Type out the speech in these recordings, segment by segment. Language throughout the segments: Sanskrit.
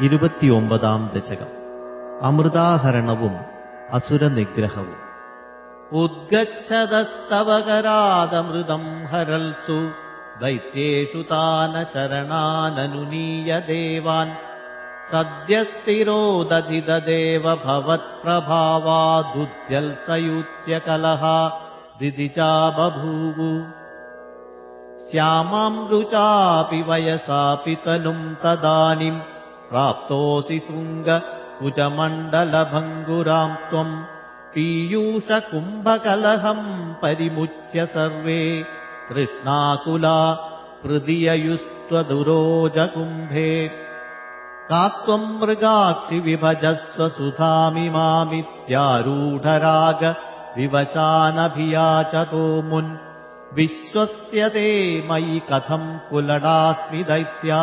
ഇരുപത്തിയൊമ്പതാം ദശകം അമൃതാഹരണവും അസുരനിഗ്രഹവും ഉദ്ഗച്ഛതസ്തവകരാദമൃതം ഹരൽസു ദൈത്യേഷു താന ശരണാനനുനീയ ദേവാൻ സദ്യസ്ഥിരോദധിതദേവ ഭവത്പ്രഭാവാദുദ്യൽസയൂത്യകലഹ ദിദിചാ ബഭൂവു श्यामाम् रुचापि वयसापि तनुम् तदानीम् प्राप्तोऽसि तुङ्गकुजमण्डलभङ्गुराम् त्वम् पीयूषकुम्भकलहम् परिमुच्य सर्वे तृष्णाकुला हृदिययुस्त्वदुरोजकुम्भे। का त्वम् मृगाक्षि विभजस्व सुधामिमामित्यारूढराग विवशानभियाचतो मुन् विश्वस्य ते मयि कथम् कुलडास्मि दैत्या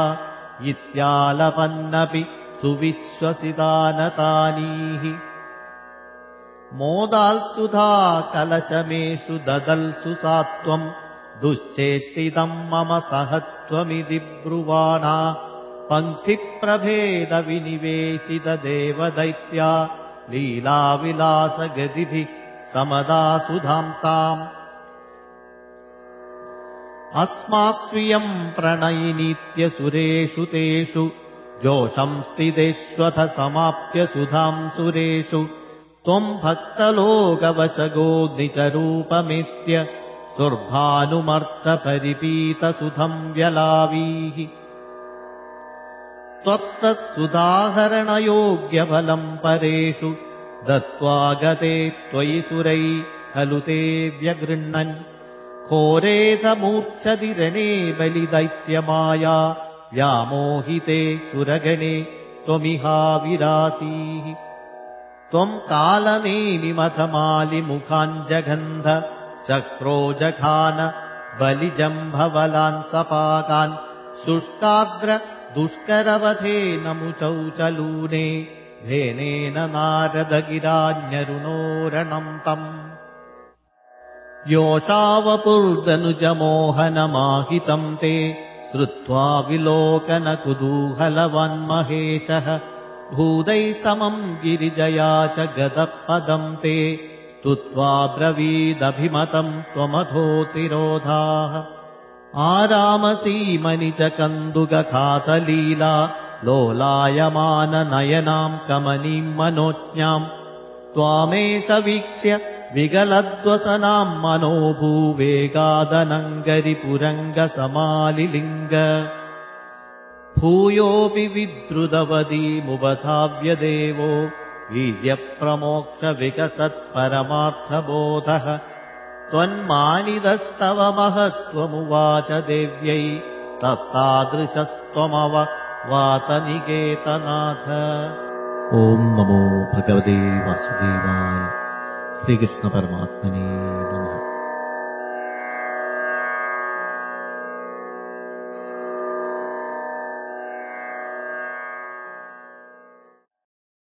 इत्यालपन्नपि सुविश्वसितानतानीः मोदाल्सुधा कलशमेषु ददल्सु सा त्वम् दुश्चेष्टितम् मम सहत्वमिति ब्रुवाणा। पङ्क्तिप्रभेदविनिवेशितदेवदैत्या लीलाविलासगतिभिः समदासुधाम् ताम् अस्मास्वियम् प्रणयिनीत्यसुरेषु तेषु जोषम् स्थितेष्वथ समाप्य सुधाम् सुरेषु। त्वम् भक्तलोकवशगो निजरूपमेत्य सुर्भानुमर्तपरिपीतसुधम् व्यलावीः त्वत्तत्सुदाहरणयोग्यफलम् परेषु दत्त्वा गते त्वयि सुरै खलु ते व्यगृह्णन् घोरेधमूर्च्छदिरणे बलिदैत्यमाया व्यामोहिते सुरगणे त्वमिहाविरासीः। त्वम् कालनेमिमथमालिमुखाञ्जगन्ध चक्रोजखान बलिजम्भवलान् सपाकान् शुष्काद्र दुष्करवधेन मुचौचलूने धेनेन नारदगिरान्यरुणोरणम् तम् योषावपुर्दनुजमोहनमाहितम् ते श्रुत्वा विलोकनकुतूहलवन्महेशः भूदैः समम् गिरिजया च गदपदम् ते स्तुत्वा ब्रवीदभिमतम् त्वमथोतिरोधाः आरामसीमनि च कन्दुकखातलीला लोलायमाननयनाम् कमनीम् मनोज्ञाम् त्वामेष वीक्ष्य विगलद्वसनाम् मनोभूवेगादनङ्गरिपुरङ्गसमालिलिङ्ग। भूयोऽपि विद्रुतवदीमुपधाव्यदेवो वीर्यप्रमोक्षविकसत्परमार्थबोधः। त्वन्मानिदस्तव महत्त्वमुवाच देव्यै तत्तादृशस्त्वमव वातनिकेतनाथ। ॐ नमो भगवते वासुदेवाय श्रीकृष्णपरमात्मने